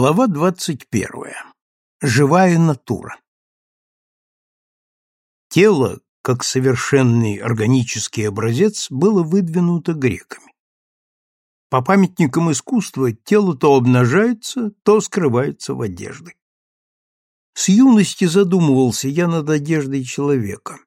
Глава двадцать первая. Живая натура. Тело, как совершенный органический образец, было выдвинуто греками. По памятникам искусства тело то обнажается, то скрывается в одежде. С юности задумывался я над одеждой человека.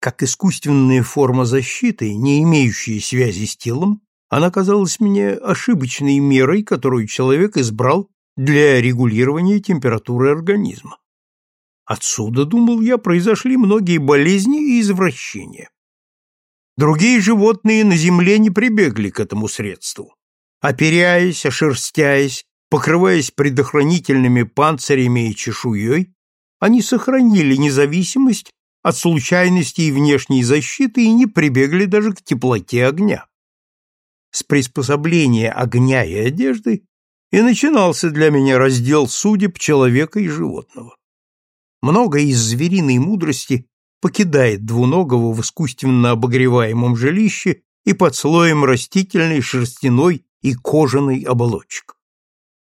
Как искусственная форма защиты, не имеющая связи с телом, она казалась мне ошибочной мерой, которую человек избрал для регулирования температуры организма. Отсюда, думал я, произошли многие болезни и извращения. Другие животные на земле не прибегли к этому средству. Оперяясь, ошерстяясь, покрываясь предохранительными панцирями и чешуей, они сохранили независимость от случайностей внешней защиты и не прибегли даже к теплоте огня. С приспособления огня и одежды и начинался для меня раздел судеб человека и животного. Многое из звериной мудрости покидает двуногого в искусственно обогреваемом жилище и под слоем растительной, шерстяной и кожаной оболочек.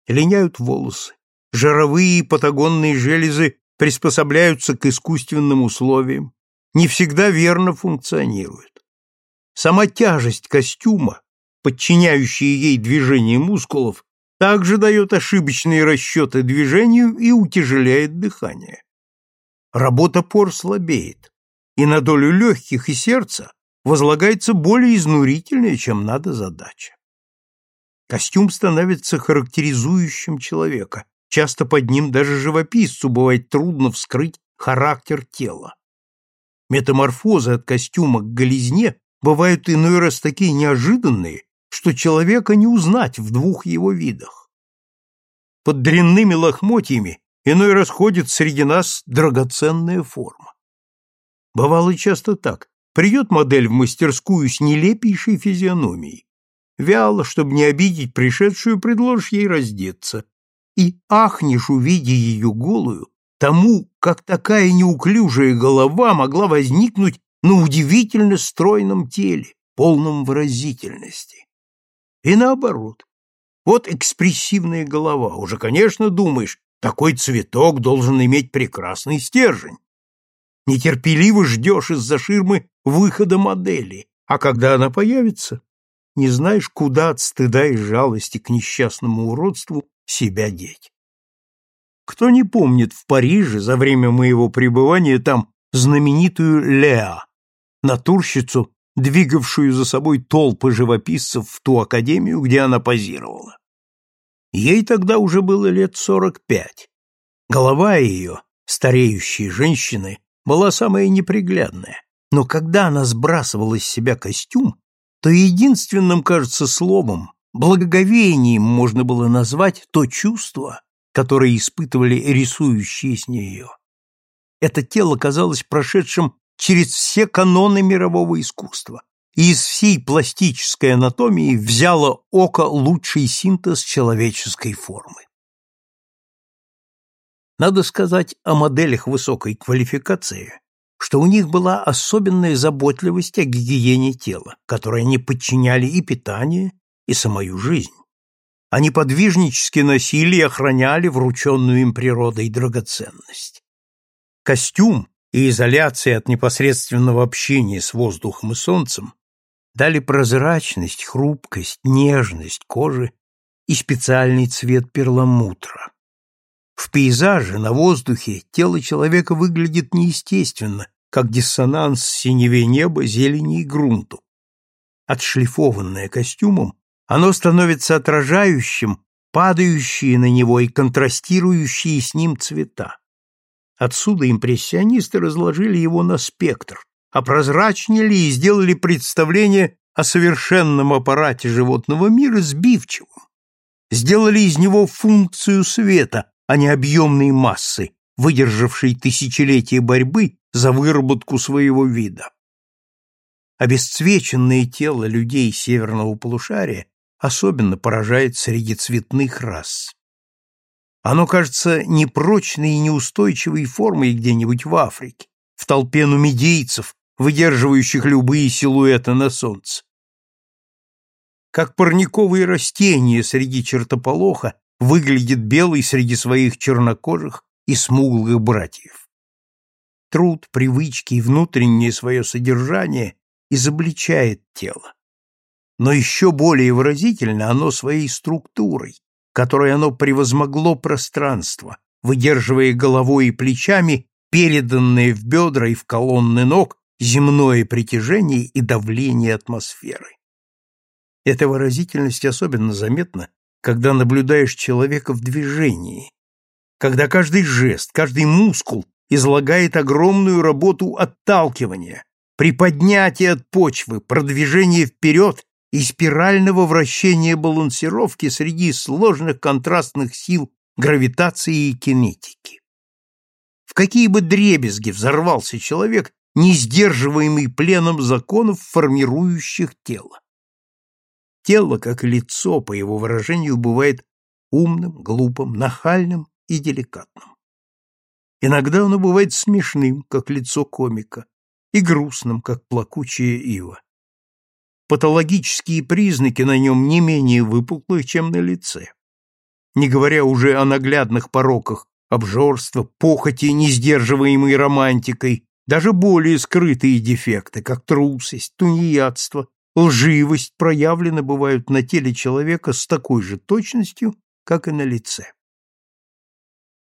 Линяют волосы, жировые и патагонные железы приспособляются к искусственным условиям, не всегда верно функционируют. Сама тяжесть костюма, подчиняющая ей движение мускулов, также дает ошибочные расчеты движению и утяжеляет дыхание. Работа пор слабеет, и на долю легких и сердца возлагается более изнурительная, чем надо задача. Костюм становится характеризующим человека, часто под ним даже живописцу бывает трудно вскрыть характер тела. Метаморфозы от костюма к голизне бывают иной раз такие неожиданные, что человека не узнать в двух его видах. Под дрянными лохмотьями иной раз ходит среди нас драгоценная форма. Бывало часто так. Придет модель в мастерскую с нелепейшей физиономией. Вяло, чтобы не обидеть пришедшую, предложишь ей раздеться. И ахнешь, увидя ее голую, тому, как такая неуклюжая голова могла возникнуть на удивительно стройном теле, полном выразительности. И наоборот. Вот экспрессивная голова. Уже, конечно, думаешь, такой цветок должен иметь прекрасный стержень. Нетерпеливо ждешь из-за ширмы выхода модели, а когда она появится, не знаешь, куда от стыда и жалости к несчастному уродству себя деть. Кто не помнит в Париже за время моего пребывания там знаменитую Леа, натурщицу двигавшую за собой толпы живописцев в ту академию, где она позировала. Ей тогда уже было лет сорок пять. Голова ее, стареющей женщины, была самая неприглядная, но когда она сбрасывала с себя костюм, то единственным, кажется, словом, благоговением можно было назвать то чувство, которое испытывали рисующие с нее. Это тело казалось прошедшим через все каноны мирового искусства и из всей пластической анатомии взяло око лучший синтез человеческой формы. Надо сказать о моделях высокой квалификации, что у них была особенная заботливость о гигиене тела, которой они подчиняли и питание, и самую жизнь. Они подвижнически носили и охраняли врученную им природой драгоценность. Костюм, и изоляция от непосредственного общения с воздухом и солнцем дали прозрачность, хрупкость, нежность кожи и специальный цвет перламутра. В пейзаже, на воздухе, тело человека выглядит неестественно, как диссонанс синеве неба, зелени и грунту. Отшлифованное костюмом, оно становится отражающим падающие на него и контрастирующие с ним цвета. Отсюда импрессионисты разложили его на спектр, опрозрачнили и сделали представление о совершенном аппарате животного мира сбивчивым. Сделали из него функцию света, а не объемной массы, выдержавшей тысячелетия борьбы за выработку своего вида. Обесцвеченное тело людей северного полушария особенно поражает среди цветных рас. Оно кажется непрочной и неустойчивой формой где-нибудь в Африке, в толпе нумидийцев, выдерживающих любые силуэты на солнце. Как парниковые растения среди чертополоха выглядит белой среди своих чернокожих и смуглых братьев. Труд, привычки и внутреннее свое содержание изобличает тело. Но еще более выразительно оно своей структурой, которой оно превозмогло пространство, выдерживая головой и плечами переданные в бедра и в колонны ног земное притяжение и давление атмосферы. Эта выразительность особенно заметна, когда наблюдаешь человека в движении, когда каждый жест, каждый мускул излагает огромную работу отталкивания, приподнятия от почвы, продвижения вперед и спирального вращения балансировки среди сложных контрастных сил гравитации и кинетики. В какие бы дребезги взорвался человек, не сдерживаемый пленом законов, формирующих тело. Тело, как лицо, по его выражению, бывает умным, глупым, нахальным и деликатным. Иногда оно бывает смешным, как лицо комика, и грустным, как плакучая ива. Патологические признаки на нем не менее выпуклые, чем на лице. Не говоря уже о наглядных пороках обжорства, похоти, несдерживаемой романтикой, даже более скрытые дефекты, как трусость, тунеядство, лживость проявлены бывают на теле человека с такой же точностью, как и на лице.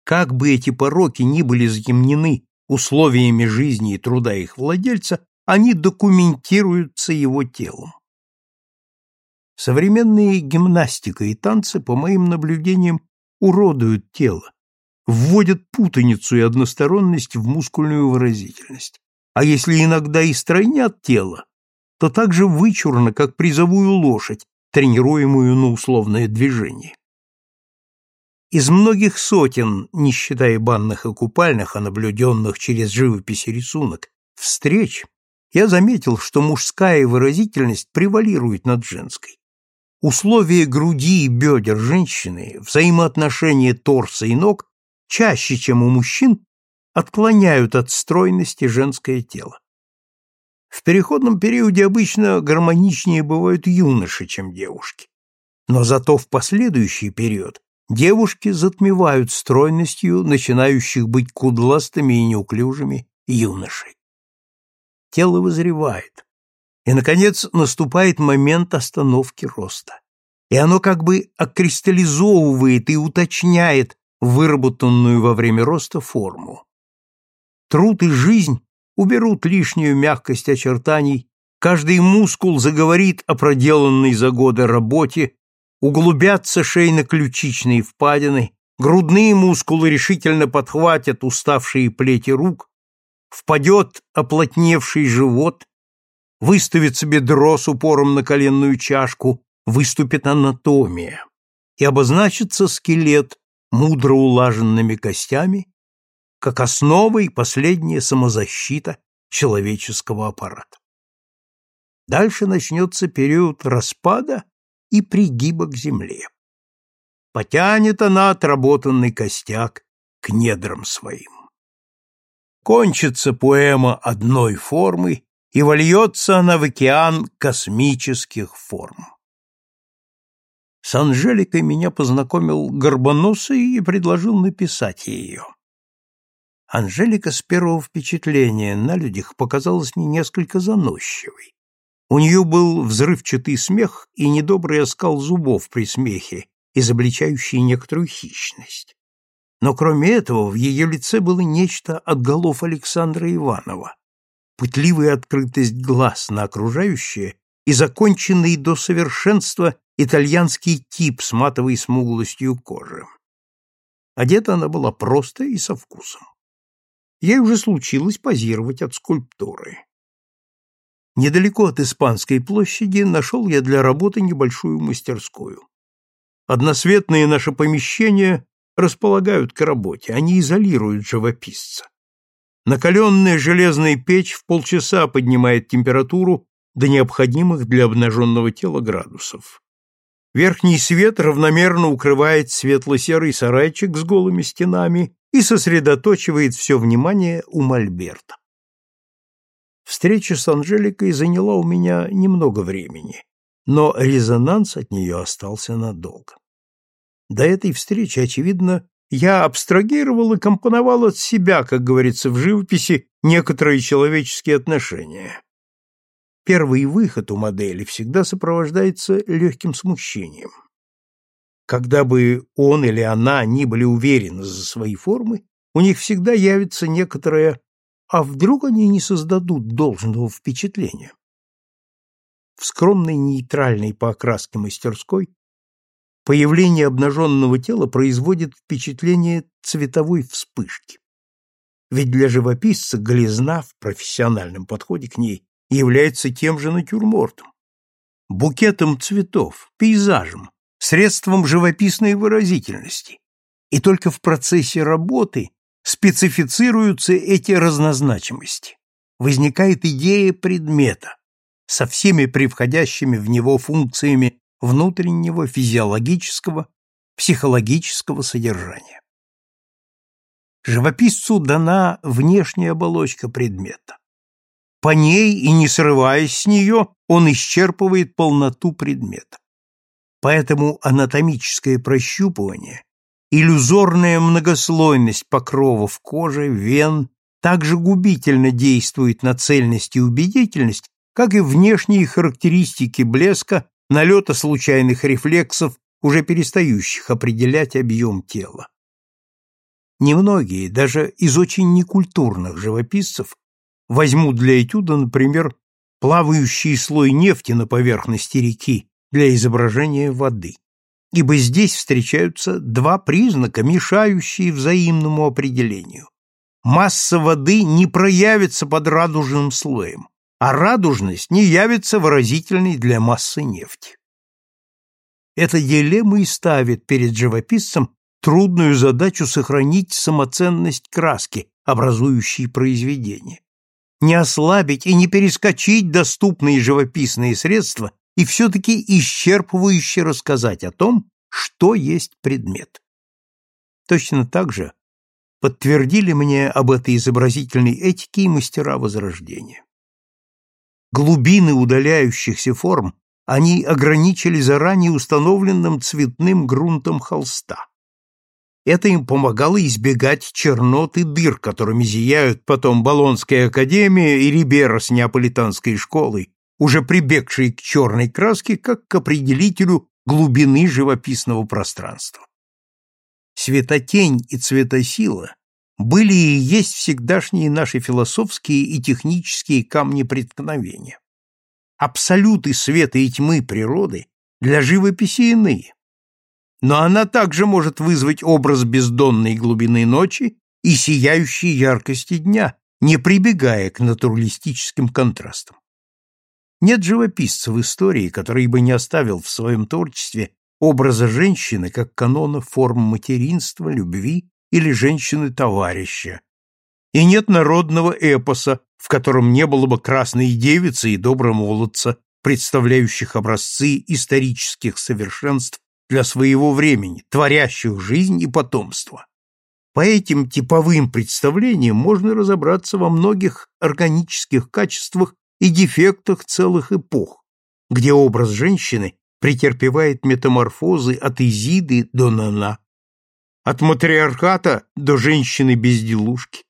Как бы эти пороки ни были затемнены условиями жизни и труда их владельца, они документируются его телом. Современные гимнастика и танцы, по моим наблюдениям, уродуют тело, вводят путаницу и односторонность в мускульную выразительность. А если иногда и стройнят тело, то так же вычурно, как призовую лошадь, тренируемую на условное движение. Из многих сотен, не считая банных и купальных, а наблюденных через живопись и рисунок, встреч, я заметил, что мужская выразительность превалирует над женской. Условия груди и бедер женщины, взаимоотношения торса и ног чаще, чем у мужчин, отклоняют от стройности женское тело. В переходном периоде обычно гармоничнее бывают юноши, чем девушки. Но зато в последующий период девушки затмевают стройностью начинающих быть кудластыми и неуклюжими юношей. Тело вызревает. И, наконец, наступает момент остановки роста. И оно как бы окристаллизовывает и уточняет выработанную во время роста форму. Труд и жизнь уберут лишнюю мягкость очертаний, каждый мускул заговорит о проделанной за годы работе, углубятся шейно-ключичные впадины, грудные мускулы решительно подхватят уставшие плети рук, впадет оплотневший живот, выставится бедро с упором на коленную чашку, выступит анатомия, и обозначится скелет мудро улаженными костями как основа и последняя самозащита человеческого аппарата. Дальше начнется период распада и пригиба к земле. Потянет она отработанный костяк к недрам своим. Кончится поэма одной формы, и вольется она в океан космических форм. С Анжеликой меня познакомил Горбоносый и предложил написать ее. Анжелика с первого впечатления на людях показалась мне несколько заносчивой. У нее был взрывчатый смех и недобрый оскал зубов при смехе, изобличающий некоторую хищность. Но кроме этого в ее лице было нечто от голов Александра Иванова, пытливая открытость глаз на окружающее и законченный до совершенства итальянский тип с матовой смуглостью кожи. Одета она была просто и со вкусом ей уже случилось позировать от скульптуры. Недалеко от Испанской площади нашел я для работы небольшую мастерскую. Односветные наши помещения располагают к работе, они изолируют живописца. Накаленная железная печь в полчаса поднимает температуру до необходимых для обнаженного тела градусов. Верхний свет равномерно укрывает светло-серый сарайчик с голыми стенами и сосредоточивает все внимание у Мольберта. Встреча с Анжеликой заняла у меня немного времени, но резонанс от нее остался надолго. До этой встречи, очевидно, я абстрагировал и компоновал от себя, как говорится в живописи, некоторые человеческие отношения. Первый выход у модели всегда сопровождается легким смущением. Когда бы он или она ни были уверены за свои формы, у них всегда явится некоторое «а вдруг они не создадут должного впечатления?» В скромной нейтральной по окраске мастерской появление обнаженного тела производит впечатление цветовой вспышки. Ведь для живописца голизна в профессиональном подходе к ней является тем же натюрмортом, букетом цветов, пейзажем, средством живописной выразительности. И только в процессе работы специфицируются эти разнозначимости. Возникает идея предмета со всеми превходящими в него функциями внутреннего физиологического, психологического содержания. Живописцу дана внешняя оболочка предмета. По ней и не срываясь с нее, он исчерпывает полноту предмета. Поэтому анатомическое прощупывание, иллюзорная многослойность покровов кожи, вен также губительно действует на цельность и убедительность, как и внешние характеристики блеска, налета случайных рефлексов, уже перестающих определять объем тела. Немногие, даже из очень некультурных живописцев, Возьму для этюда, например, плавающий слой нефти на поверхности реки для изображения воды, ибо здесь встречаются два признака, мешающие взаимному определению. Масса воды не проявится под радужным слоем, а радужность не явится выразительной для массы нефти. Эта дилемма и ставит перед живописцем трудную задачу сохранить самоценность краски, образующей произведение не ослабить и не перескочить доступные живописные средства и все-таки исчерпывающе рассказать о том, что есть предмет. Точно так же подтвердили мне об этой изобразительной этике и мастера Возрождения. Глубины удаляющихся форм они ограничили заранее установленным цветным грунтом холста. Это им помогало избегать чернот и дыр, которыми зияют потом Болонская академия и Рибера с неаполитанской школой, уже прибегшие к черной краске как к определителю глубины живописного пространства. Светотень и цветосила были и есть всегдашние наши философские и технические камни преткновения. Абсолюты света и тьмы природы для живописи иные но она также может вызвать образ бездонной глубины ночи и сияющей яркости дня, не прибегая к натуралистическим контрастам. Нет живописца в истории, который бы не оставил в своем творчестве образа женщины как канона форм материнства, любви или женщины-товарища. И нет народного эпоса, в котором не было бы красной девицы и доброго молодца, представляющих образцы исторических совершенств для своего времени, творящих жизнь и потомство. По этим типовым представлениям можно разобраться во многих органических качествах и дефектах целых эпох, где образ женщины претерпевает метаморфозы от Изиды до Нана, от матриархата до женщины-безделушки,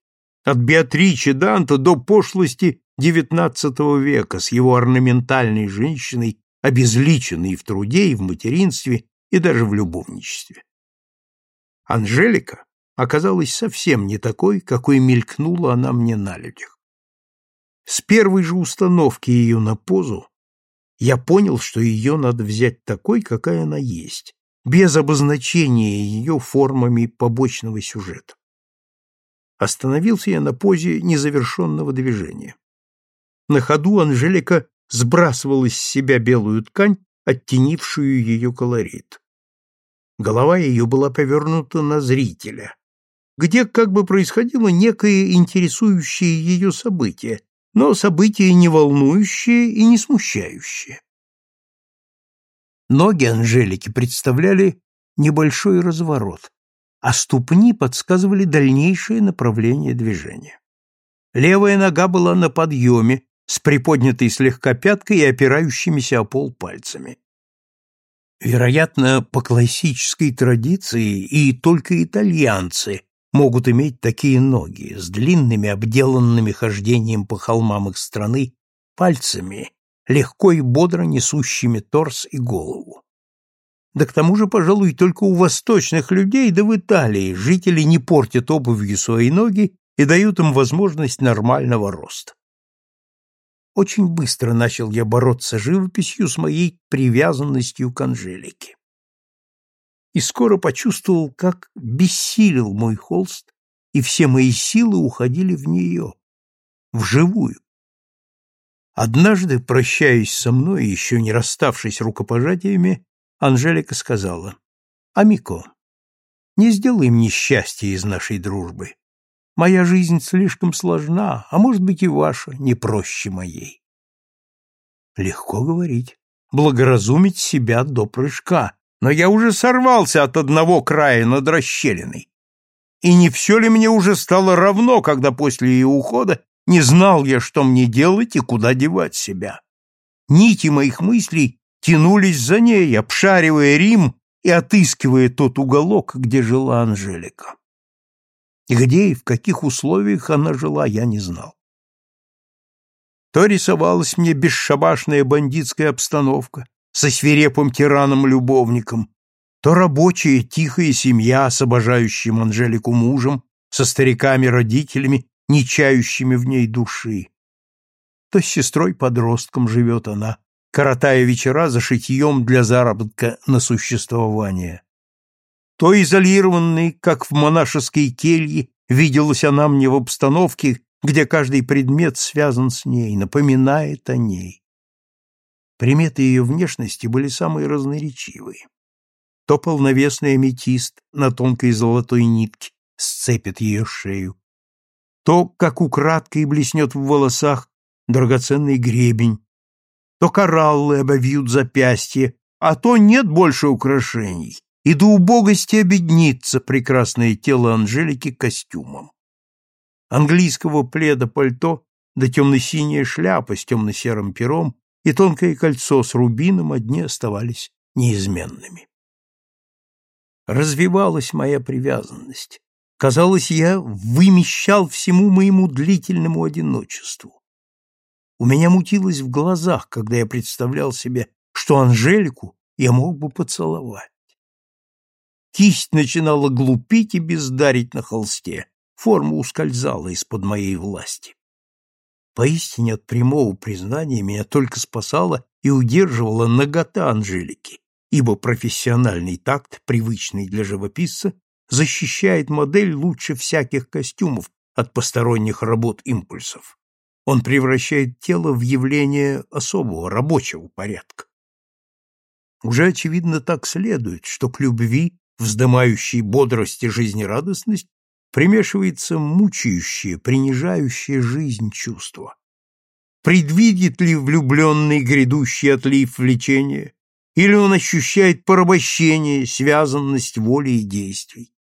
от Беатричи Данта до пошлости XIX века с его орнаментальной женщиной, обезличенной в труде и в материнстве и даже в любовничестве. Анжелика оказалась совсем не такой, какой мелькнула она мне на людях. С первой же установки ее на позу я понял, что ее надо взять такой, какая она есть, без обозначения ее формами побочного сюжета. Остановился я на позе незавершенного движения. На ходу Анжелика сбрасывала с себя белую ткань, оттенившую ее колорит. Голова ее была повернута на зрителя, где как бы происходило некое интересующее ее событие, но событие не волнующее и не смущающее. Ноги Анжелики представляли небольшой разворот, а ступни подсказывали дальнейшее направление движения. Левая нога была на подъеме, с приподнятой слегка пяткой и опирающимися о пол пальцами. Вероятно, по классической традиции и только итальянцы могут иметь такие ноги с длинными, обделанными хождением по холмам их страны пальцами, легко и бодро несущими торс и голову. Да к тому же, пожалуй, только у восточных людей, да в Италии, жители не портят обувью свои ноги и дают им возможность нормального роста. Очень быстро начал я бороться живописью с моей привязанностью к Анжелике. И скоро почувствовал, как бессилил мой холст, и все мои силы уходили в нее, в живую. Однажды, прощаясь со мной, еще не расставшись рукопожатиями, Анжелика сказала, «Амико, не сделай мне счастья из нашей дружбы. Моя жизнь слишком сложна, а может быть и ваша не проще моей. Легко говорить, благоразумить себя до прыжка, но я уже сорвался от одного края над расщелиной. И не все ли мне уже стало равно, когда после ее ухода не знал я, что мне делать и куда девать себя? Нити моих мыслей тянулись за ней, обшаривая Рим и отыскивая тот уголок, где жила Анжелика. Где и в каких условиях она жила, я не знал. То рисовалась мне бесшабашная бандитская обстановка со свирепым тираном-любовником, то рабочая тихая семья с обожающим Анжелику мужем, со стариками-родителями, не чающими в ней души. То с сестрой-подростком живет она, коротая вечера за шитьем для заработка на существование то изолированной, как в монашеской келье, виделась она мне в обстановке, где каждый предмет связан с ней, напоминает о ней. Приметы ее внешности были самые разноречивые. То полновесный аметист на тонкой золотой нитке сцепит ее шею, то, как украдкой блеснет в волосах драгоценный гребень, то кораллы обовьют запястье, а то нет больше украшений, и до убогости обеднится прекрасное тело Анжелики костюмом. Английского пледа пальто да темно-синяя шляпа с темно-серым пером и тонкое кольцо с рубином одни оставались неизменными. Развивалась моя привязанность. Казалось, я вымещал всему моему длительному одиночеству. У меня мутилось в глазах, когда я представлял себе, что Анжелику я мог бы поцеловать. Кисть начинала глупить и бездарить на холсте. Форма ускользала из-под моей власти. Поистине от прямого признания меня только спасала и удерживала нагота Анжелики, ибо профессиональный такт, привычный для живописца, защищает модель лучше всяких костюмов от посторонних работ импульсов. Он превращает тело в явление особого, рабочего порядка. Уже очевидно так следует, что к любви вздымающей бодрость и жизнерадостность, примешивается мучающее, принижающее жизнь чувство. Предвидит ли влюбленный грядущий отлив влечения, или он ощущает порабощение, связанность воли и действий?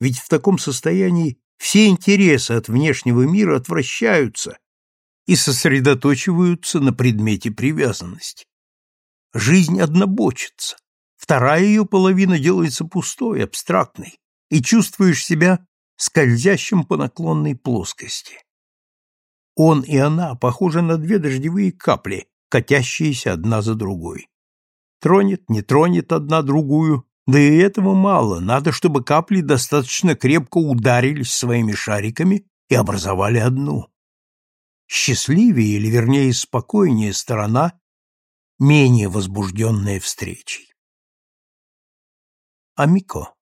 Ведь в таком состоянии все интересы от внешнего мира отвращаются и сосредоточиваются на предмете привязанности. Жизнь однобочится, Вторая ее половина делается пустой, абстрактной, и чувствуешь себя скользящим по наклонной плоскости. Он и она похожи на две дождевые капли, катящиеся одна за другой. Тронет, не тронет одна другую, да и этого мало, надо, чтобы капли достаточно крепко ударились своими шариками и образовали одну. Счастливее, или вернее спокойнее сторона, менее возбужденная встречей. Амико,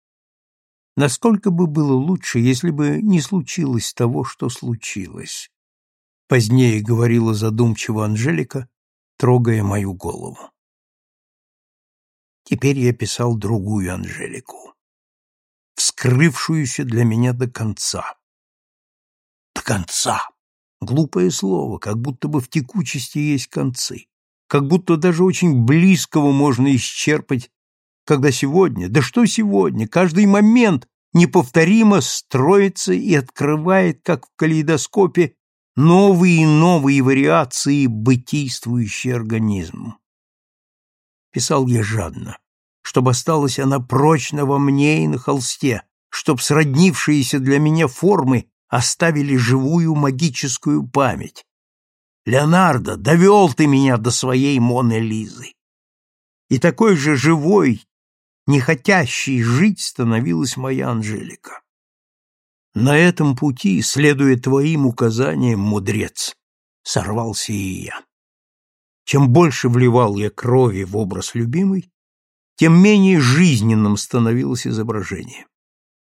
насколько бы было лучше, если бы не случилось того, что случилось? Позднее говорила задумчиво Анжелика, трогая мою голову. Теперь я писал другую Анжелику, вскрывшуюся для меня до конца. До конца! Глупое слово, как будто бы в текучести есть концы, как будто даже очень близкого можно исчерпать когда сегодня, да что сегодня, каждый момент неповторимо строится и открывает, как в калейдоскопе, новые и новые вариации бытийствующий организм. Писал я жадно, чтобы осталась она прочно во мне и на холсте, чтоб сроднившиеся для меня формы оставили живую магическую память. Леонардо, довел ты меня до своей Моны Лизы. И такой же живой, не хотящей жить становилась моя Анжелика. На этом пути, следуя твоим указаниям, мудрец, сорвался и я. Чем больше вливал я крови в образ любимой, тем менее жизненным становилось изображение.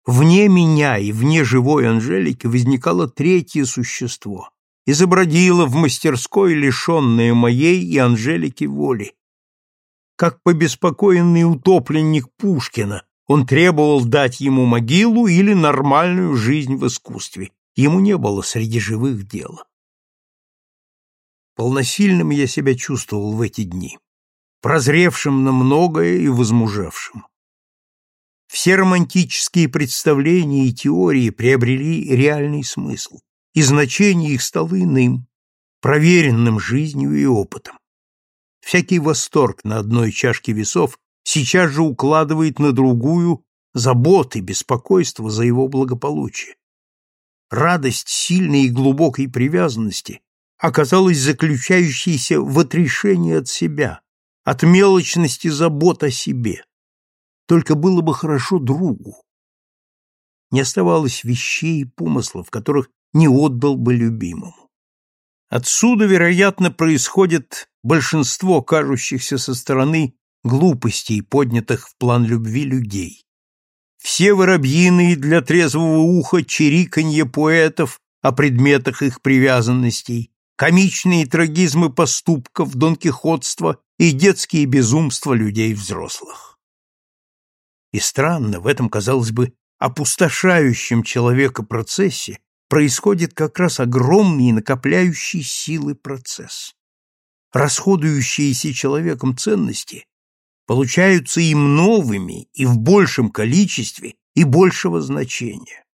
Вне меня и вне живой Анжелики возникало третье существо, изобразило в мастерской лишенное моей и Анжелики воли. Как побеспокоенный утопленник Пушкина, он требовал дать ему могилу или нормальную жизнь в искусстве. Ему не было среди живых дела. Полносильным я себя чувствовал в эти дни, прозревшим на многое и возмужавшим. Все романтические представления и теории приобрели реальный смысл, и значение их стало иным, проверенным жизнью и опытом. Всякий восторг на одной чашке весов сейчас же укладывает на другую заботы, беспокойство за его благополучие. Радость сильной и глубокой привязанности оказалась заключающейся в отрешении от себя, от мелочности забот о себе. Только было бы хорошо другу. Не оставалось вещей и помыслов, которых не отдал бы любимому. Отсюда, вероятно, происходит большинство кажущихся со стороны глупостей, поднятых в план любви людей. Все воробьиные для трезвого уха чириканье поэтов о предметах их привязанностей, комичные трагизмы поступков, донкихотства и детские безумства людей взрослых. И странно, в этом, казалось бы, опустошающем человека процессе происходит как раз огромный накопляющий силы процесс. Расходующиеся человеком ценности получаются им новыми и в большем количестве и большего значения.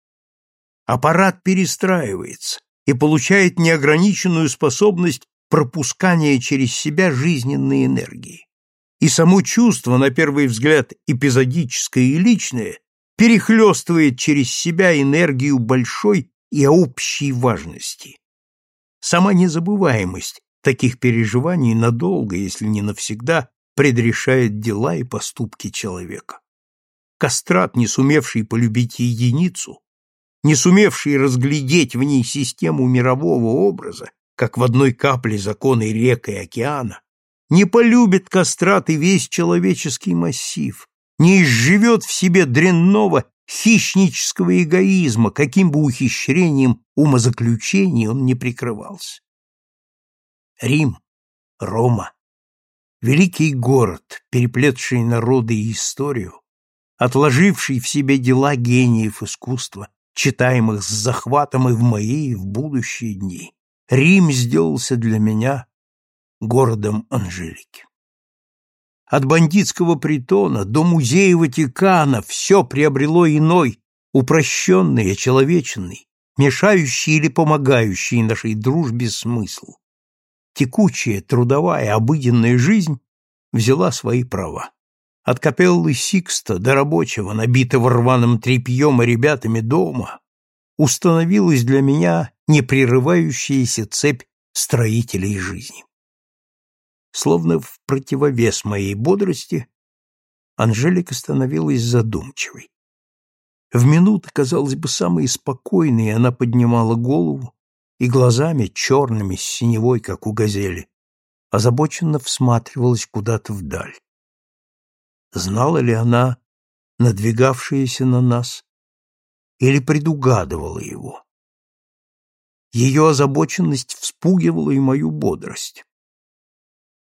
Аппарат перестраивается и получает неограниченную способность пропускания через себя жизненной энергии. И само чувство, на первый взгляд эпизодическое и личное, перехлестывает через себя энергию большой и общей важности. Сама незабываемость таких переживаний надолго, если не навсегда, предрешает дела и поступки человека. Кастрат, не сумевший полюбить единицу, не сумевший разглядеть в ней систему мирового образа, как в одной капле законы рек и океана, не полюбит кастрат и весь человеческий массив, не изживет в себе дрянного хищнического эгоизма, каким бы ухищрением умозаключений он не прикрывался. Рим, Рома, Великий город, переплетший народы и историю, отложивший в себе дела гениев искусства, читаемых с захватом и в мои, и в будущие дни. Рим сделался для меня городом Анжелики. От бандитского притона до музея Ватикана все приобрело иной, упрощенный, очеловеченный, мешающий или помогающий нашей дружбе смысл текучая, трудовая, обыденная жизнь взяла свои права. От капеллы Сикста до рабочего, набитого рваным тряпьем и ребятами дома, установилась для меня непрерывающаяся цепь строителей жизни. Словно в противовес моей бодрости, Анжелика становилась задумчивой. В минуты, казалось бы, самые спокойные, она поднимала голову, и глазами черными синевой, как у газели, озабоченно всматривалась куда-то вдаль. Знала ли она надвигавшееся на нас или предугадывала его? Ее озабоченность вспугивала и мою бодрость.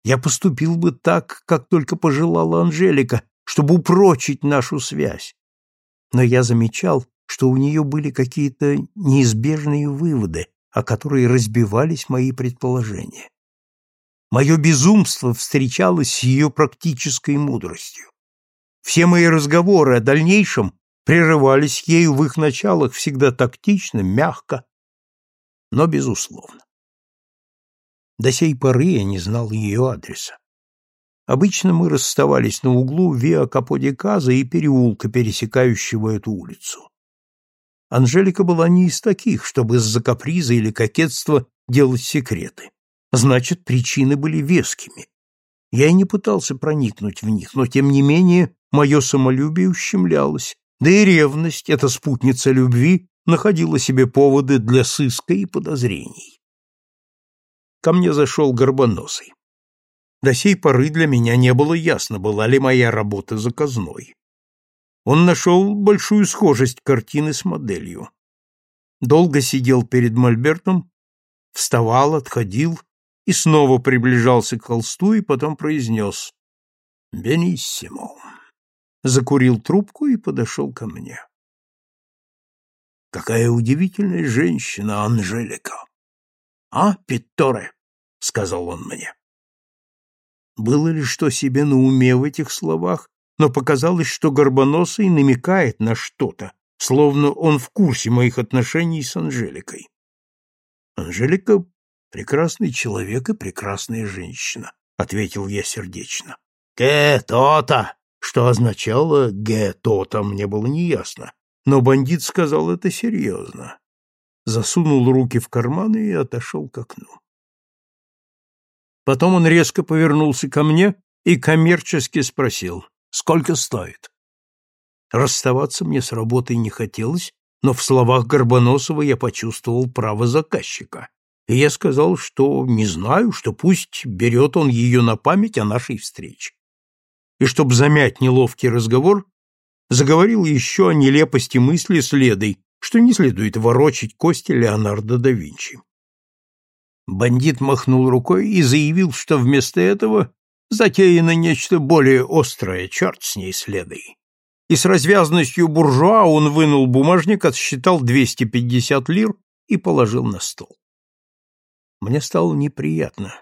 Я поступил бы так, как только пожелала Анжелика, чтобы упрочить нашу связь. Но я замечал, что у нее были какие-то неизбежные выводы, о которой разбивались мои предположения. Мое безумство встречалось с ее практической мудростью. Все мои разговоры о дальнейшем прерывались ею в их началах всегда тактично, мягко, но безусловно. До сей поры я не знал ее адреса. Обычно мы расставались на углу Виа Каподиказа и переулка, пересекающего эту улицу. Анжелика была не из таких, чтобы из-за каприза или кокетства делать секреты. Значит, причины были вескими. Я и не пытался проникнуть в них, но, тем не менее, мое самолюбие ущемлялось, да и ревность, эта спутница любви, находила себе поводы для сыска и подозрений. Ко мне зашел Горбоносый. До сей поры для меня не было ясно, была ли моя работа заказной. Он нашел большую схожесть картины с моделью. Долго сидел перед мольбертом, вставал, отходил и снова приближался к холсту и потом произнес «Бениссимо». Закурил трубку и подошел ко мне. «Какая удивительная женщина, Анжелика!» «А, Питторе!» — сказал он мне. Было ли что себе на уме в этих словах, но показалось, что Горбоносый намекает на что-то, словно он в курсе моих отношений с Анжеликой. Анжелика — прекрасный человек и прекрасная женщина, — ответил я сердечно. «Ге, то-то!» Что означало «ге, то-то» мне было неясно, но бандит сказал это серьезно. Засунул руки в карманы и отошел к окну. Потом он резко повернулся ко мне и коммерчески спросил, сколько стоит. Расставаться мне с работой не хотелось, но в словах Горбоносова я почувствовал право заказчика. И я сказал, что не знаю, что пусть берет он ее на память о нашей встрече. И чтобы замять неловкий разговор, заговорил еще о нелепости мысли следой, что не следует ворочить кости Леонардо да Винчи. Бандит махнул рукой и заявил, что вместо этого затеяно нечто более острое, черт с ней следой. И с развязностью буржуа он вынул бумажник, отсчитал 250 лир и положил на стол. Мне стало неприятно,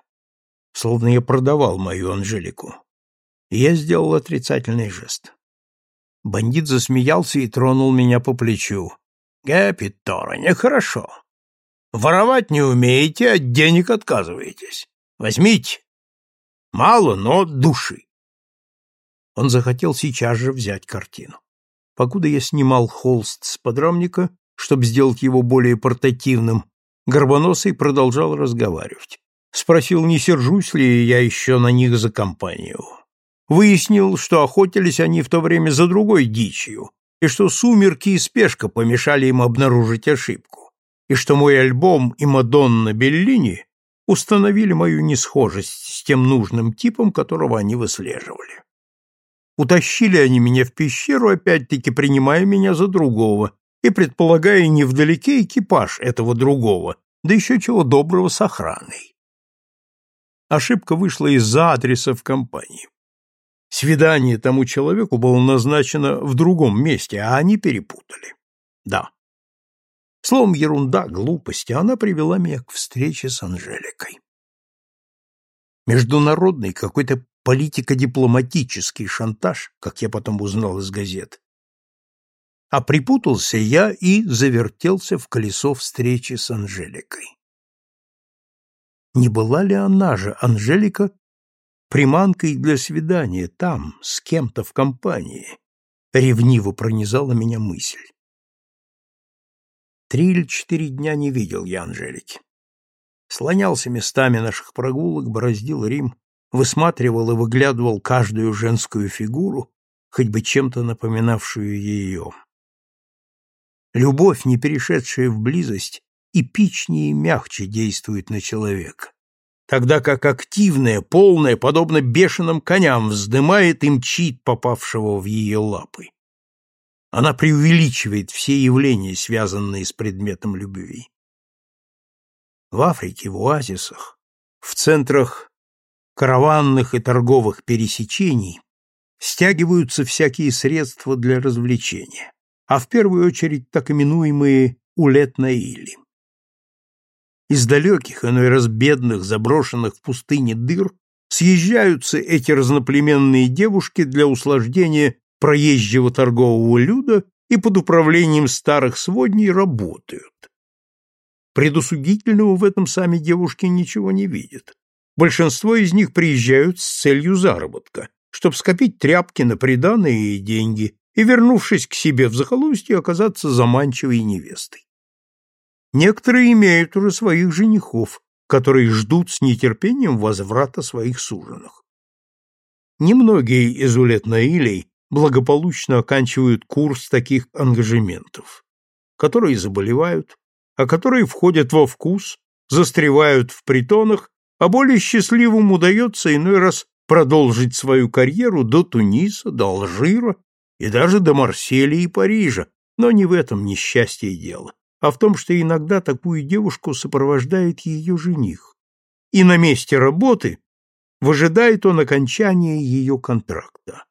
словно я продавал мою Анжелику. И я сделал отрицательный жест. Бандит засмеялся и тронул меня по плечу. — Гапитора, нехорошо. Воровать не умеете, от денег отказываетесь. Возьмите. Мало, но души. Он захотел сейчас же взять картину. Покуда я снимал холст с подрамника, чтобы сделать его более портативным, Горбоносый продолжал разговаривать. Спросил, не сержусь ли я еще на них за компанию. Выяснил, что охотились они в то время за другой дичью, и что сумерки и спешка помешали им обнаружить ошибку и что мой альбом и Мадонна Беллини установили мою несхожесть с тем нужным типом, которого они выслеживали. Утащили они меня в пещеру, опять-таки принимая меня за другого и предполагая невдалеке экипаж этого другого, да еще чего доброго с охраной. Ошибка вышла из-за адреса в компании. Свидание тому человеку было назначено в другом месте, а они перепутали. Да, Словом, ерунда, глупость, она привела меня к встрече с Анжеликой. Международный какой-то политико-дипломатический шантаж, как я потом узнал из газет. А припутался я и завертелся в колесо встречи с Анжеликой. Не была ли она же, Анжелика, приманкой для свидания там, с кем-то в компании? Ревниво пронизала меня мысль. Три или четыре дня не видел я Анжелики. Слонялся местами наших прогулок, бороздил Рим, высматривал и выглядывал каждую женскую фигуру, хоть бы чем-то напоминавшую ее. Любовь, не перешедшая в близость, эпичнее и мягче действует на человека, тогда как активная, полная, подобно бешеным коням, вздымает и мчит попавшего в ее лапы. Она преувеличивает все явления, связанные с предметом любви. В Африке, в оазисах, в центрах караванных и торговых пересечений стягиваются всякие средства для развлечения, а в первую очередь так именуемые улет-наили. Из далеких, иной раз бедных, заброшенных в пустыне дыр съезжаются эти разноплеменные девушки для услаждения проезжего торгового люда и под управлением старых сводней работают. Предусудительного в этом сами девушки ничего не видят. Большинство из них приезжают с целью заработка, чтобы скопить тряпки на приданые деньги и, вернувшись к себе в захолустье, оказаться заманчивой невестой. Некоторые имеют уже своих женихов, которые ждут с нетерпением возврата своих суженых. Немногие из улет-наилей благополучно оканчивают курс таких ангажементов, которые заболевают, а которые входят во вкус, застревают в притонах, а более счастливым удается иной раз продолжить свою карьеру до Туниса, до Алжира и даже до Марселя и Парижа, но не в этом несчастье дело, а в том, что иногда такую девушку сопровождает ее жених, и на месте работы выжидает он окончания ее контракта.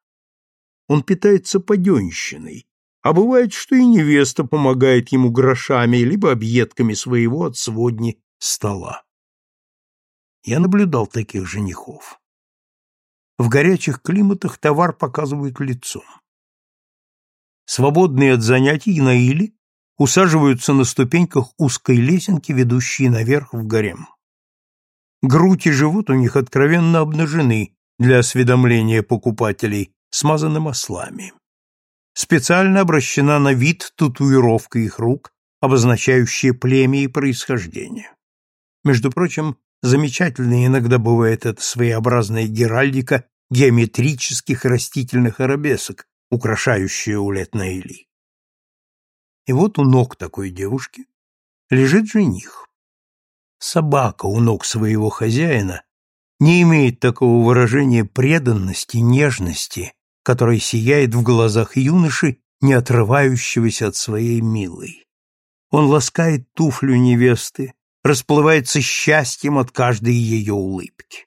Он питается паденщиной, а бывает, что и невеста помогает ему грошами либо объедками своего от сводни стола. Я наблюдал таких женихов. В горячих климатах товар показывают лицом. Свободные от занятий наили усаживаются на ступеньках узкой лесенки, ведущей наверх в гарем. Грудь и живот у них откровенно обнажены для осведомления покупателей, смазаны маслами. Специально обращена на вид татуировка их рук, обозначающая племя и происхождение. Между прочим, замечательной иногда бывает эта своеобразная геральдика геометрических растительных арабесок, украшающая улет Наили. И вот у ног такой девушки лежит жених. Собака у ног своего хозяина не имеет такого выражения преданности, нежности, которое сияет в глазах юноши, не отрывающегося от своей милой. Он ласкает туфлю невесты, расплывается счастьем от каждой ее улыбки.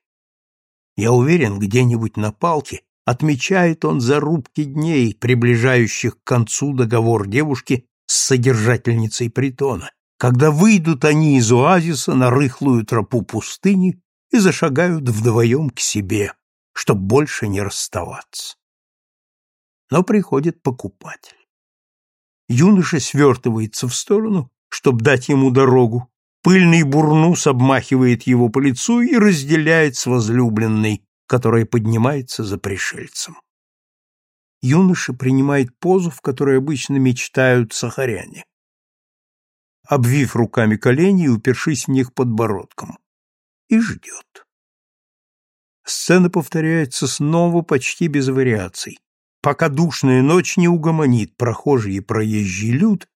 Я уверен, где-нибудь на палке отмечает он зарубки дней, приближающих к концу договор девушки с содержательницей притона, когда выйдут они из оазиса на рыхлую тропу пустыни и зашагают вдвоем к себе, чтоб больше не расставаться. Но приходит покупатель. Юноша свертывается в сторону, чтобы дать ему дорогу. Пыльный бурнус обмахивает его по лицу и разделяет с возлюбленной, которая поднимается за пришельцем. Юноша принимает позу, в которой обычно мечтают сахаряне обвив руками колени и упершись в них подбородком, и ждет. Сцена повторяется снова почти без вариаций, пока душная ночь не угомонит прохожий и проезжий люд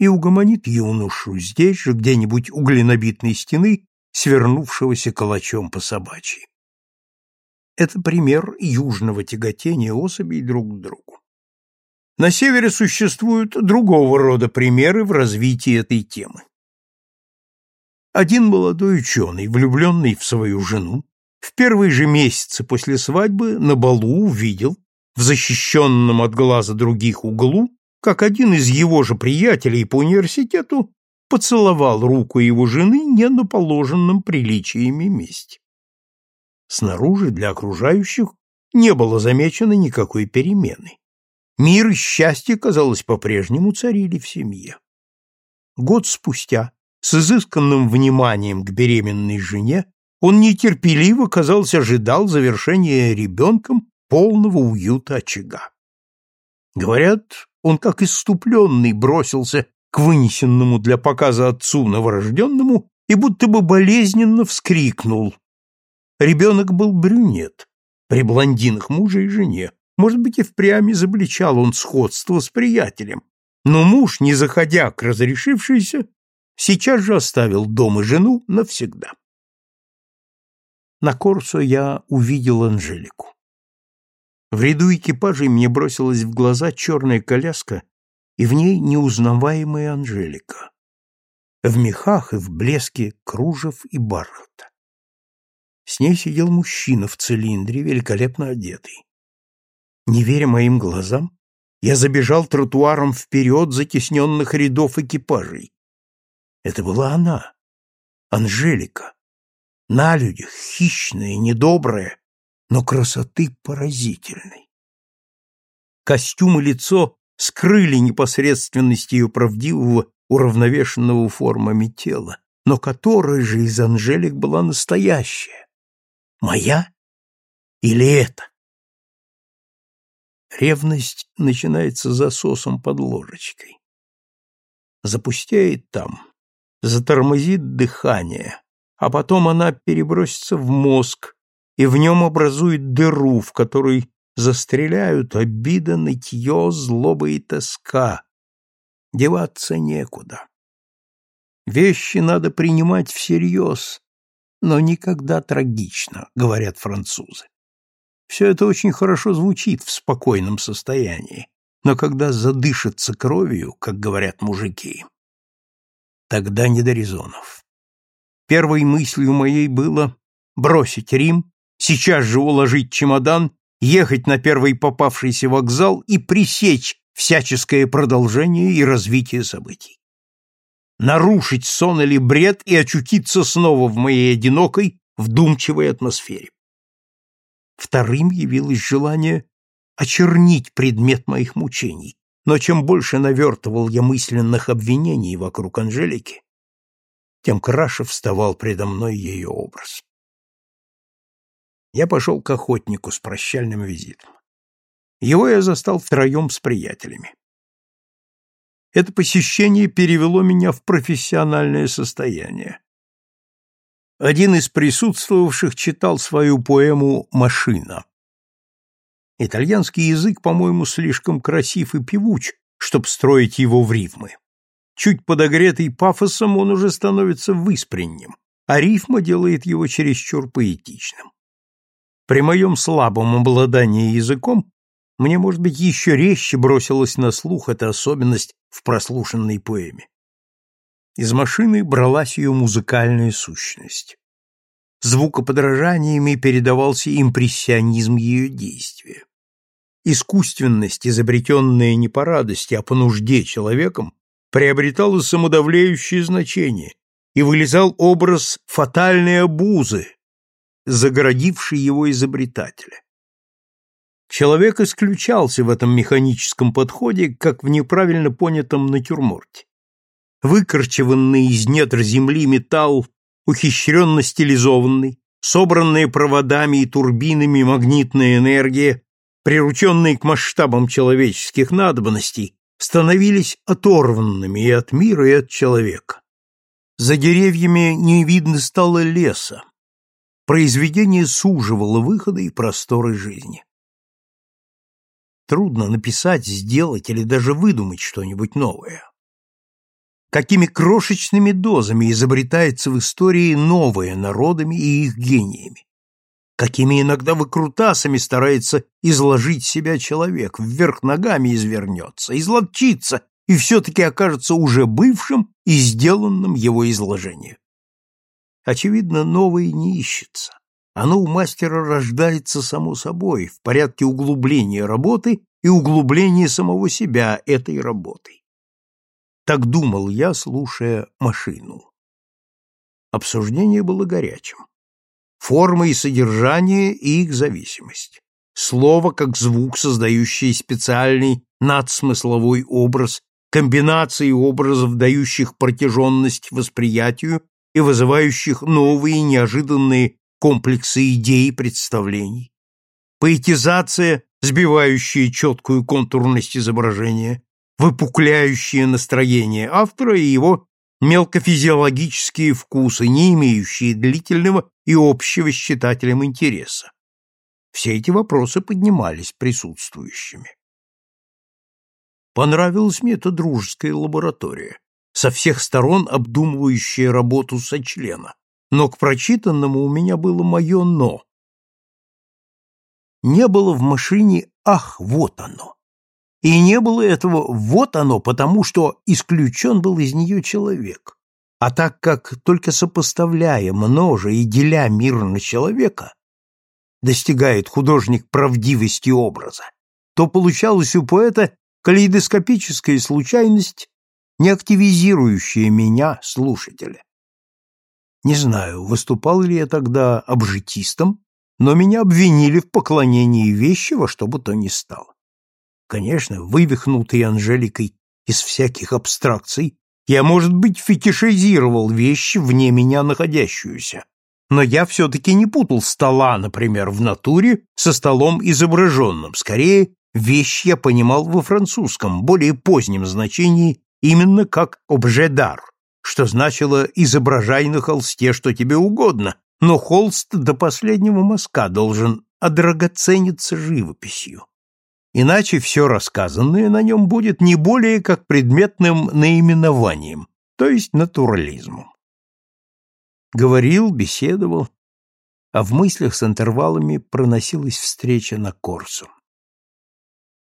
и угомонит юношу здесь же, где-нибудь у глинобитной стены, свернувшегося калачом по собачьи. Это пример южного тяготения особей друг к другу. На севере существуют другого рода примеры в развитии этой темы. Один молодой ученый, влюбленный в свою жену, в первые же месяцы после свадьбы на балу увидел, в защищенном от глаза других углу, как один из его же приятелей по университету поцеловал руку его жены не на положенном приличиями месте. Снаружи для окружающих не было замечено никакой перемены. Мир и счастье, казалось, по-прежнему царили в семье. Год спустя, с изысканным вниманием к беременной жене, он нетерпеливо, казалось, ожидал завершения ребенком полного уюта очага. Говорят, он как иступленный бросился к вынесенному для показа отцу новорожденному и будто бы болезненно вскрикнул. Ребенок был брюнет, при блондинах мужа и жене, может быть, и впрямь изобличал он сходство с приятелем, но муж, не заходя к разрешившейся, сейчас же оставил дом и жену навсегда. На Корсо я увидел Анжелику. В ряду экипажей мне бросилась в глаза черная коляска, и в ней неузнаваемая Анжелика. В мехах и в блеске кружев и бархата. С ней сидел мужчина в цилиндре, великолепно одетый. Не веря моим глазам, я забежал тротуаром вперед затесненных рядов экипажей. Это была она, Анжелика, на людях хищная, недобрая, но красоты поразительной. Костюм и лицо скрыли непосредственность ее правдивого, уравновешенного формами тела, но которая же из Анжелик была настоящая, Моя? Или это? Ревность начинается засосом под ложечкой. Запустяет там, затормозит дыхание, а потом она перебросится в мозг, и в нем образует дыру, в которой застреляют обида, нытье, злоба и тоска. Деваться некуда. Вещи надо принимать всерьез, но никогда трагично, говорят французы. Все это очень хорошо звучит в спокойном состоянии, но когда задышится кровью, как говорят мужики, тогда не до резонов. Первой мыслью моей было бросить Рим, сейчас же уложить чемодан, ехать на первый попавшийся вокзал и пресечь всяческое продолжение и развитие событий. Нарушить сон или бред и очутиться снова в моей одинокой, вдумчивой атмосфере. Вторым явилось желание очернить предмет моих мучений, но чем больше навертывал я мысленных обвинений вокруг Анжелики, тем краше вставал предо мной ее образ. Я пошел к охотнику с прощальным визитом. Его я застал втроем с приятелями. Это посещение перевело меня в профессиональное состояние. Один из присутствовавших читал свою поэму «Машина». Итальянский язык, по-моему, слишком красив и певуч, чтобы строить его в рифмы. Чуть подогретый пафосом он уже становится выспренним, а рифма делает его чересчур поэтичным. При моем слабом обладании языком мне, может быть, еще резче бросилась на слух эта особенность в прослушанной поэме. Из машины бралась ее музыкальная сущность. Звукоподражаниями передавался импрессионизм ее действия. Искусственность, изобретенная не по радости, а по нужде человеком, приобретала самодавляющее значение, и вылезал образ фатальной обузы, загородившей его изобретателя. Человек исключался в этом механическом подходе, как в неправильно понятом натюрморте выкорчеванный из недр земли металл, ухищренно стилизованный, собранные проводами и турбинами магнитная энергия, прирученные к масштабам человеческих надобностей, становились оторванными и от мира, и от человека. За деревьями не видно стало леса. Произведение суживало выходы и просторы жизни. Трудно написать, сделать или даже выдумать что-нибудь новое какими крошечными дозами изобретается в истории новое народами и их гениями, какими иногда выкрутасами старается изложить себя человек, вверх ногами извернется, изловчится и все-таки окажется уже бывшим и сделанным его изложением. Очевидно, новое не ищется. Оно у мастера рождается само собой в порядке углубления работы и углубления самого себя этой работой. Так думал я, слушая машину. Обсуждение было горячим. Форма и содержание и их зависимость. Слово как звук, создающий специальный надсмысловой образ, комбинации образов, дающих протяженность восприятию и вызывающих новые неожиданные комплексы идей и представлений. Поэтизация, сбивающая четкую контурность изображения, выпукляющие настроение автора и его мелкофизиологические вкусы, не имеющие длительного и общего с читателем интереса. Все эти вопросы поднимались присутствующими. Понравилась мне эта дружеская лаборатория, со всех сторон обдумывающая работу сочлена, но к прочитанному у меня было мое «но». Не было в машине «ах, вот оно». И не было этого «вот оно», потому что исключен был из нее человек. А так как, только сопоставляя, множа и деля мир на человека, достигает художник правдивости образа, то получалась у поэта калейдоскопическая случайность, не активизирующая меня, слушателя. Не знаю, выступал ли я тогда обжитистом, но меня обвинили в поклонении вещи во что бы то ни стало. Конечно, вывихнутый Анжеликой из всяких абстракций, я, может быть, фетишизировал вещь вне меня находящуюся, но я все-таки не путал стола, например, в натуре со столом изображенным. Скорее, вещь я понимал во французском, более позднем значении, именно как «обжедар», что значило «изображай на холсте что тебе угодно», но холст до последнего мазка должен одрагоцениться живописью. Иначе все рассказанное на нем будет не более как предметным наименованием, то есть натурализмом. Говорил, беседовал, а в мыслях с интервалами проносилась встреча на Корсу.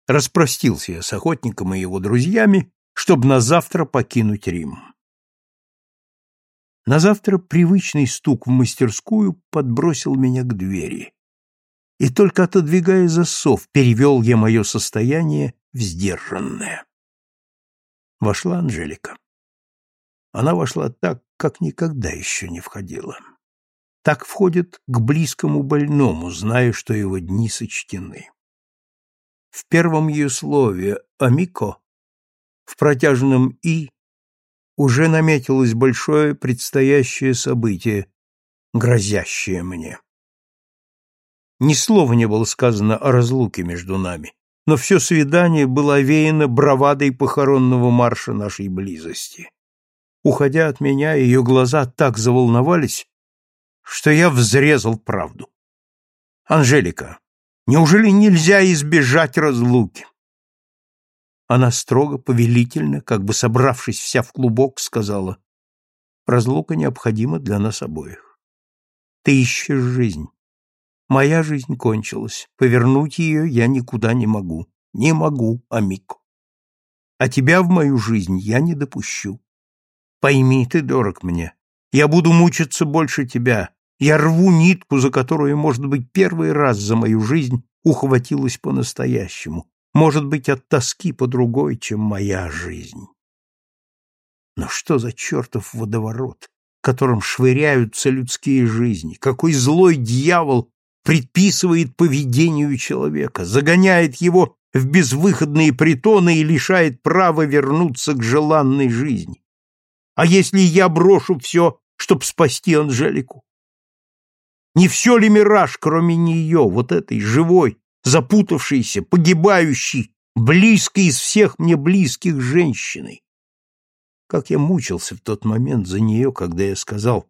Распростился я с охотником и его друзьями, чтобы на завтра покинуть Рим. На завтра привычный стук в мастерскую подбросил меня к двери. И только отодвигая засов, перевел я мое состояние в сдержанное. Вошла Анжелика. Она вошла так, как никогда еще не входила. Так входит к близкому больному, зная, что его дни сочтены. В первом ее слове «амико» в протяжном «и» уже наметилось большое предстоящее событие, грозящее мне. Ни слова не было сказано о разлуке между нами, но все свидание было овеяно бравадой похоронного марша нашей близости. Уходя от меня, ее глаза так заволновались, что я взрезал правду. «Анжелика, неужели нельзя избежать разлуки?» Она строго, повелительно, как бы собравшись вся в клубок, сказала, «Разлука необходима для нас обоих. Ты ищешь жизнь. Моя жизнь кончилась. Повернуть ее я никуда не могу. Не могу, Амико. А тебя в мою жизнь я не допущу. Пойми, ты дорог мне. Я буду мучиться больше тебя. Я рву нитку, за которую, может быть, первый раз за мою жизнь ухватилась по-настоящему может быть, от тоски по другой, чем моя жизнь. Но что за чертов водоворот, которым швыряются людские жизни? Какой злой дьявол предписывает поведению человека, загоняет его в безвыходные притоны и лишает права вернуться к желанной жизни? А если я брошу все, чтобы спасти Анжелику? Не все ли мираж, кроме нее, вот этой живой, запутавшейся, погибающей, близкой из всех мне близких женщиной. Как я мучился в тот момент за нее, когда я сказал,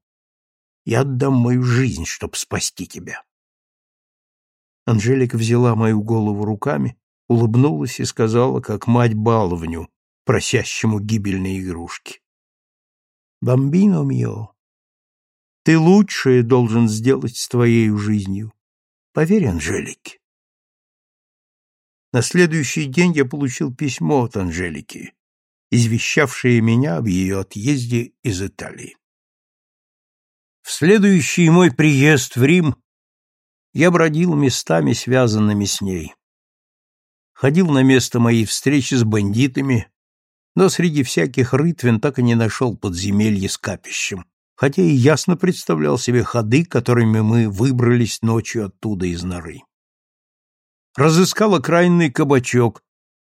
«Я отдам мою жизнь, чтобы спасти тебя». Анжелика взяла мою голову руками, улыбнулась и сказала, как мать баловню, просящему гибельной игрушки. «Бомбино мио, ты лучшее должен сделать с твоей жизнью. Поверь Анжелике. На следующий день я получил письмо от Анжелики, извещавшее меня об ее отъезде из Италии. В следующий мой приезд в Рим я бродил местами, связанными с ней. Ходил на место моей встречи с бандитами, но среди всяких рытвин так и не нашел подземелья с капищем, хотя и ясно представлял себе ходы, которыми мы выбрались ночью оттуда из норы разыскал окраинный кабачок,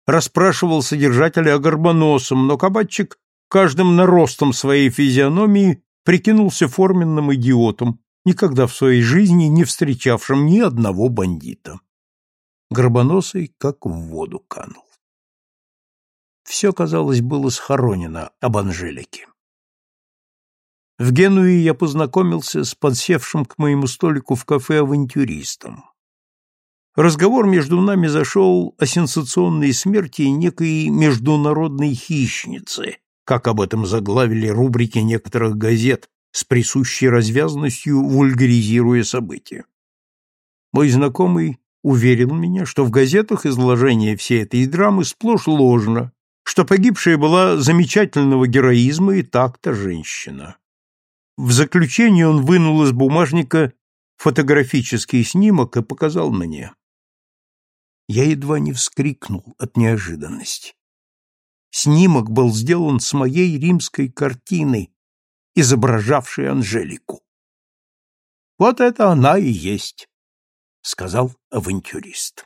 расспрашивал содержателя о горбоносом, но кабачик каждым наростом своей физиономии прикинулся форменным идиотом, никогда в своей жизни не встречавшим ни одного бандита. Горбоносый как в воду канул. Все, казалось, было схоронено об Анжелике. В Генуе я познакомился с подсевшим к моему столику в кафе авантюристом. Разговор между нами зашел о сенсационной смерти некой международной хищницы, как об этом заглавили рубрики некоторых газет, с присущей развязностью вульгаризируя события. Мой знакомый уверил меня, что в газетах изложение всей этой драмы сплошь ложно, что погибшая была замечательного героизма и такта женщина. В заключение он вынул из бумажника фотографический снимок и показал мне я едва не вскрикнул от неожиданности. Снимок был сделан с моей римской картины, изображавшей Анжелику. «Вот это она и есть», — сказал авантюрист.